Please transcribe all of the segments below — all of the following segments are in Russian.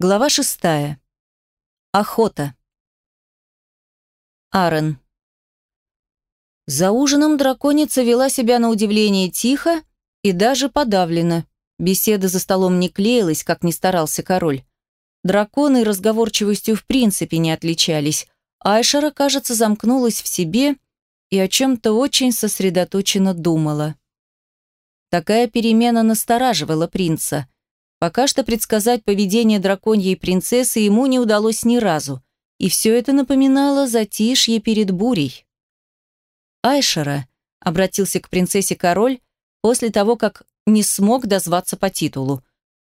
Глава шестая. Охота. Аарон. За ужином драконица вела себя на удивление тихо и даже подавленно. Беседа за столом не клеилась, как ни старался король. Драконы разговорчивостью в принципе не отличались. Айшара, кажется, замкнулась в себе и о чем-то очень сосредоточенно думала. Такая перемена настораживала принца – Пока что предсказать поведение драконьей принцессы ему не удалось ни разу, и все это напоминало затишье перед бурей. «Айшера», — обратился к принцессе король после того, как не смог дозваться по титулу.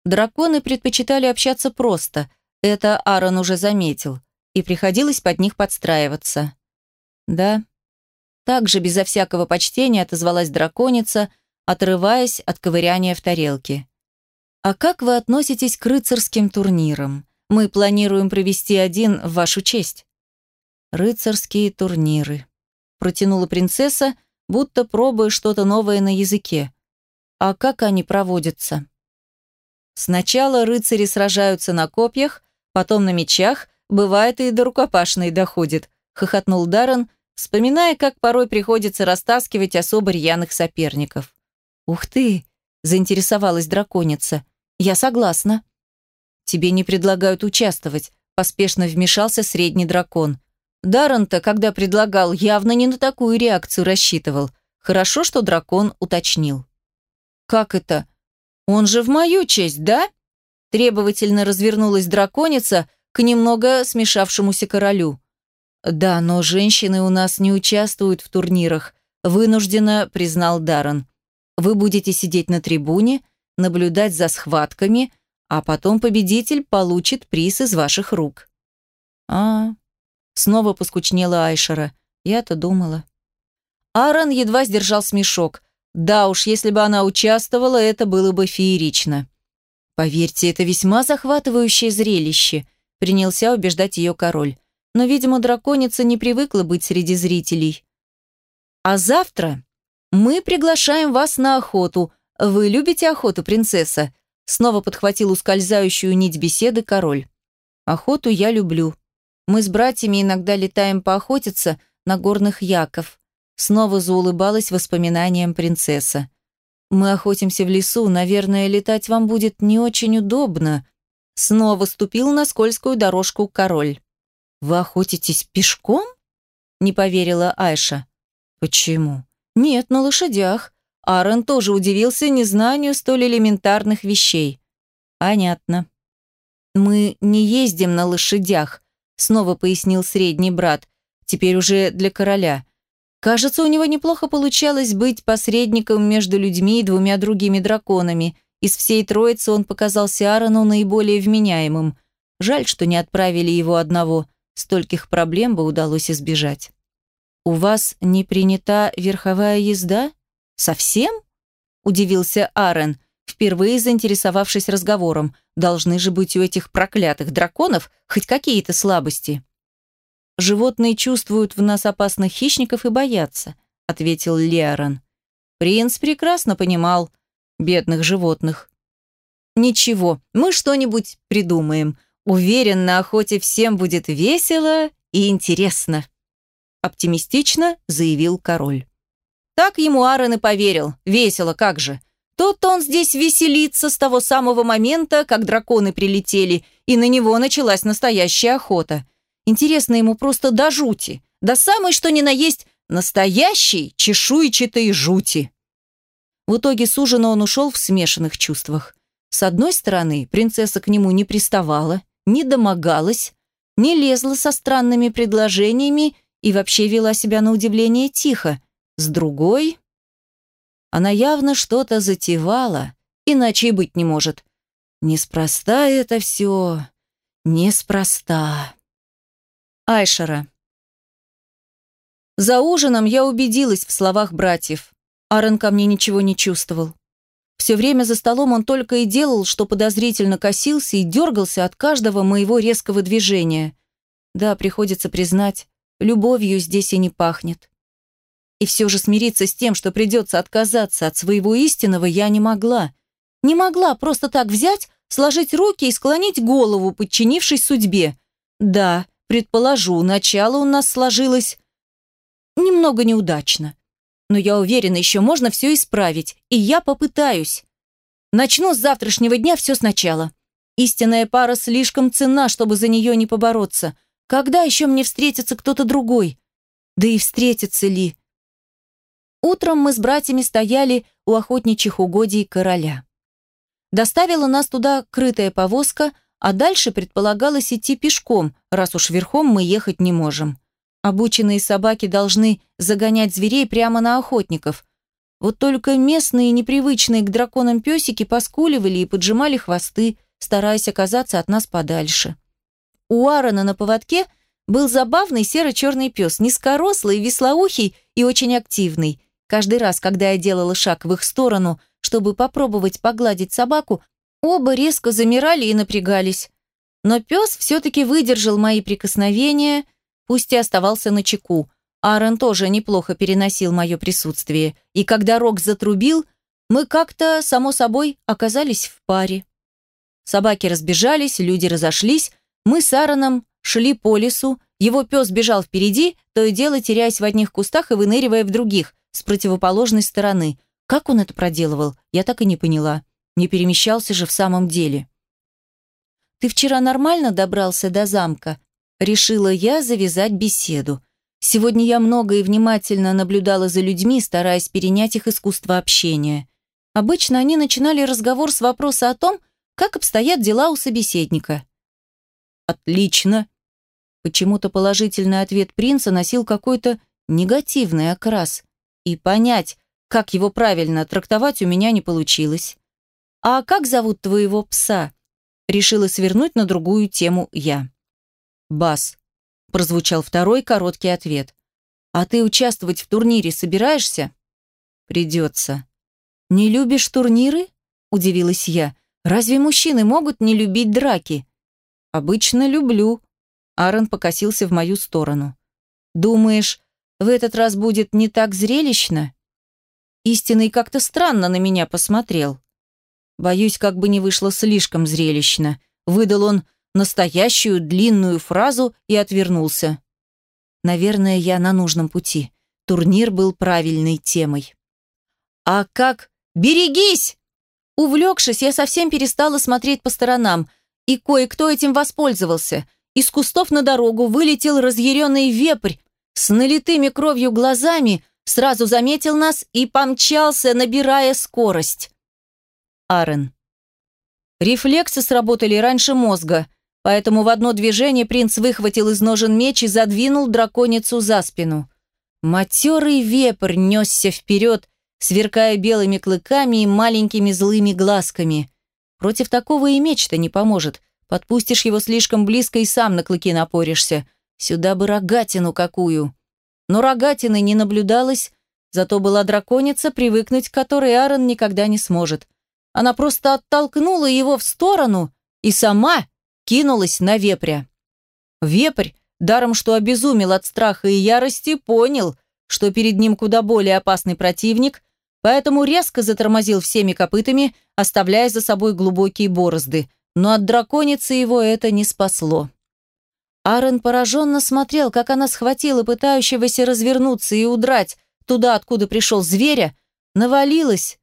Драконы предпочитали общаться просто, это Аарон уже заметил, и приходилось под них подстраиваться. «Да». Также безо всякого почтения отозвалась драконица, отрываясь от ковыряния в тарелке. «А как вы относитесь к рыцарским турнирам? Мы планируем провести один в вашу честь». «Рыцарские турниры», – протянула принцесса, будто пробуя что-то новое на языке. «А как они проводятся?» Сначала рыцари сражаются на копьях, потом на мечах, бывает и до рукопашной доходит, хохотнул Даррен, вспоминая, как порой приходится растаскивать особо рьяных соперников. «Ух ты!» – заинтересовалась драконица. «Я согласна». «Тебе не предлагают участвовать», – поспешно вмешался средний дракон. Даррен-то, когда предлагал, явно не на такую реакцию рассчитывал. Хорошо, что дракон уточнил. «Как это? Он же в мою честь, да?» Требовательно развернулась драконица к немного смешавшемуся королю. «Да, но женщины у нас не участвуют в турнирах», вынужденно признал Даррен. «Вы будете сидеть на трибуне, наблюдать за схватками, а потом победитель получит приз из ваших рук. А, снова поскучнела Айшера. Я-то думала. Аарон едва сдержал смешок. Да уж, если бы она участвовала, это было бы феерично. Поверьте, это весьма захватывающее зрелище, принялся убеждать ее король. Но, видимо, драконица не привыкла быть среди зрителей. А завтра мы приглашаем вас на охоту, «Вы любите охоту, принцесса?» Снова подхватил ускользающую нить беседы король. «Охоту я люблю. Мы с братьями иногда летаем поохотиться на горных яков». Снова заулыбалась воспоминанием принцесса. «Мы охотимся в лесу, наверное, летать вам будет не очень удобно». Снова ступил на скользкую дорожку король. «Вы охотитесь пешком?» Не поверила Айша. «Почему?» «Нет, на лошадях. Аарон тоже удивился незнанию столь элементарных вещей. «Понятно». «Мы не ездим на лошадях», — снова пояснил средний брат, теперь уже для короля. Кажется, у него неплохо получалось быть посредником между людьми и двумя другими драконами. Из всей троицы он показался Аарону наиболее вменяемым. Жаль, что не отправили его одного. Стольких проблем бы удалось избежать. «У вас не принята верховая езда?» «Совсем?» – удивился Аарон, впервые заинтересовавшись разговором. «Должны же быть у этих проклятых драконов хоть какие-то слабости». «Животные чувствуют в нас опасных хищников и боятся», – ответил Леоран. Принц прекрасно понимал бедных животных. «Ничего, мы что-нибудь придумаем. Уверен, на охоте всем будет весело и интересно», – оптимистично заявил король. Так ему Аарон и поверил. Весело, как же. Тут он здесь веселится с того самого момента, как драконы прилетели, и на него началась настоящая охота. Интересно ему просто до жути, до самой что ни на есть настоящей чешуйчатой жути. В итоге с ужина он ушел в смешанных чувствах. С одной стороны, принцесса к нему не приставала, не домогалась, не лезла со странными предложениями и вообще вела себя на удивление тихо, с другой, она явно что-то затевала, иначе и быть не может. Неспроста это все, неспроста. Айшера. За ужином я убедилась в словах братьев. Аарон ко мне ничего не чувствовал. Все время за столом он только и делал, что подозрительно косился и дергался от каждого моего резкого движения. Да, приходится признать, любовью здесь и не пахнет. И все же смириться с тем, что придется отказаться от своего истинного, я не могла. Не могла просто так взять, сложить руки и склонить голову, подчинившись судьбе. Да, предположу, начало у нас сложилось немного неудачно. Но я уверена, еще можно все исправить, и я попытаюсь. Начну с завтрашнего дня все сначала. Истинная пара слишком ценна, чтобы за нее не побороться. Когда еще мне встретится кто-то другой? Да и встретится ли? Утром мы с братьями стояли у охотничьих угодий короля. Доставила нас туда крытая повозка, а дальше предполагалось идти пешком, раз уж верхом мы ехать не можем. Обученные собаки должны загонять зверей прямо на охотников. Вот только местные, непривычные к драконам песики поскуливали и поджимали хвосты, стараясь оказаться от нас подальше. У Аарона на поводке был забавный серо-черный пес, низкорослый, веслоухий и очень активный. Каждый раз, когда я делала шаг в их сторону, чтобы попробовать погладить собаку, оба резко замирали и напрягались. Но пес все-таки выдержал мои прикосновения, пусть и оставался на чеку. Аарон тоже неплохо переносил мое присутствие, и когда Рок затрубил, мы как-то, само собой, оказались в паре. Собаки разбежались, люди разошлись. Мы с Аароном шли по лесу. Его пес бежал впереди, то и дело теряясь в одних кустах и выныривая в других, с противоположной стороны. Как он это проделывал, я так и не поняла. Не перемещался же в самом деле. «Ты вчера нормально добрался до замка?» Решила я завязать беседу. Сегодня я много и внимательно наблюдала за людьми, стараясь перенять их искусство общения. Обычно они начинали разговор с вопроса о том, как обстоят дела у собеседника. «Отлично!» Почему-то положительный ответ принца носил какой-то негативный окрас. И понять, как его правильно трактовать, у меня не получилось. «А как зовут твоего пса?» Решила свернуть на другую тему я. «Бас», – прозвучал второй короткий ответ. «А ты участвовать в турнире собираешься?» «Придется». «Не любишь турниры?» – удивилась я. Разве мужчины могут не любить драки? Обычно люблю. Аарон покосился в мою сторону. Думаешь, в этот раз будет не так зрелищно? Истинный как-то странно на меня посмотрел. Боюсь, как бы не вышло слишком зрелищно. Выдал он настоящую длинную фразу и отвернулся. Наверное, я на нужном пути. Турнир был правильной темой. А как «Берегись!» Увлекшись, я совсем перестала смотреть по сторонам, и кое-кто этим воспользовался. Из кустов на дорогу вылетел разъяренный вепрь с налитыми кровью глазами, сразу заметил нас и помчался, набирая скорость. Арен. Рефлексы сработали раньше мозга, поэтому в одно движение принц выхватил из ножен меч и задвинул драконицу за спину. Матерый вепрь несся вперед, сверкая белыми клыками и маленькими злыми глазками. Против такого и меч-то не поможет. Подпустишь его слишком близко и сам на клыки напоришься. Сюда бы рогатину какую. Но рогатины не наблюдалось, зато была драконица, привыкнуть к которой Аарон никогда не сможет. Она просто оттолкнула его в сторону и сама кинулась на вепря. Вепрь, даром что обезумел от страха и ярости, понял, что перед ним куда более опасный противник, поэтому резко затормозил всеми копытами, оставляя за собой глубокие борозды, но от драконицы его это не спасло. Аарон пораженно смотрел, как она схватила пытающегося развернуться и удрать туда, откуда пришел зверя, навалилась,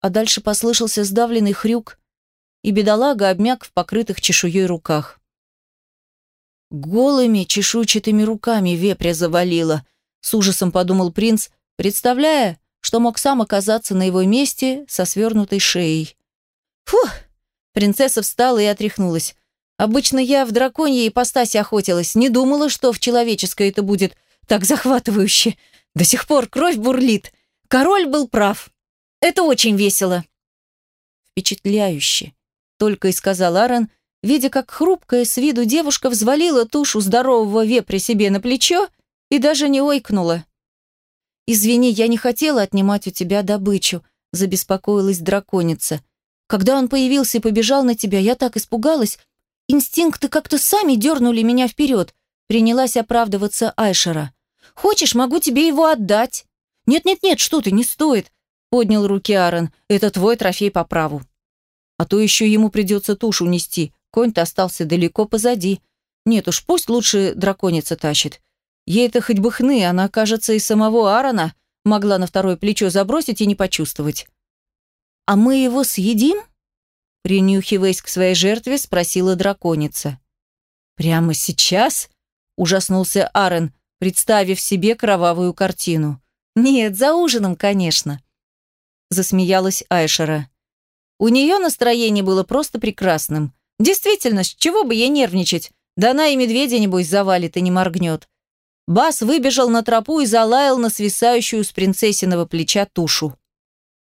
а дальше послышался сдавленный хрюк, и бедолага обмяк в покрытых чешуей руках. Голыми чешуйчатыми руками вепря завалила, с ужасом подумал принц, представляя, что мог сам оказаться на его месте со свернутой шеей. Фух! Принцесса встала и отряхнулась. Обычно я в драконьей ипостаси охотилась, не думала, что в человеческой это будет так захватывающе. До сих пор кровь бурлит. Король был прав. Это очень весело. Впечатляюще. Только и сказал Аарон, видя, как хрупкая с виду девушка взвалила тушу здорового вепря себе на плечо и даже не ойкнула. «Извини, я не хотела отнимать у тебя добычу», – забеспокоилась драконица. «Когда он появился и побежал на тебя, я так испугалась. Инстинкты как-то сами дернули меня вперед», – принялась оправдываться Айшера. «Хочешь, могу тебе его отдать?» «Нет-нет-нет, что ты, не стоит», – поднял руки Аарон. «Это твой трофей по праву». А то еще ему придется тушу нести. Конь-то остался далеко позади. Нет уж, пусть лучше драконица тащит. Ей-то хоть бы хны, она, кажется, и самого Аарона могла на второе плечо забросить и не почувствовать. «А мы его съедим?» Принюхиваясь к своей жертве, спросила драконица. «Прямо сейчас?» – ужаснулся Аарон, представив себе кровавую картину. «Нет, за ужином, конечно», – засмеялась Айшера. У нее настроение было просто прекрасным. Действительно, с чего бы ей нервничать? Да она и медведя, небось, завалит и не моргнет. Бас выбежал на тропу и залаял на свисающую с принцессиного плеча тушу.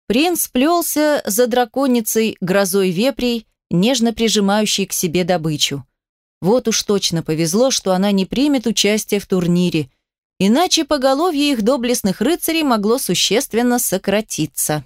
Принц плелся за драконицей грозой вепрей, нежно прижимающей к себе добычу. Вот уж точно повезло, что она не примет участие в турнире, иначе поголовье их доблестных рыцарей могло существенно сократиться.